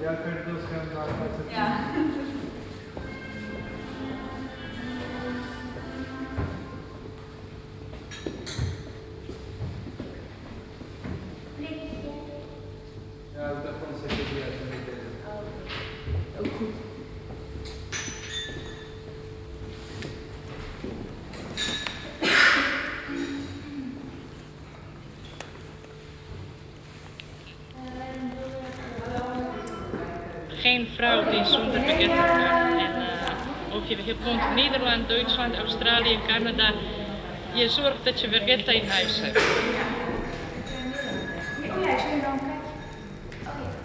Ja, kan je het scherm daar zetten? Ja. Ja, dat is gewoon secretaris. Ook goed. Geen vrouw die zonder pakket kan. En eh, of je in Nederland, Duitsland, Australië, Canada, je zorgt dat je Vegetta in huis hebt. Ja, ik wil dan kijken. Oh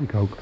Ik ook.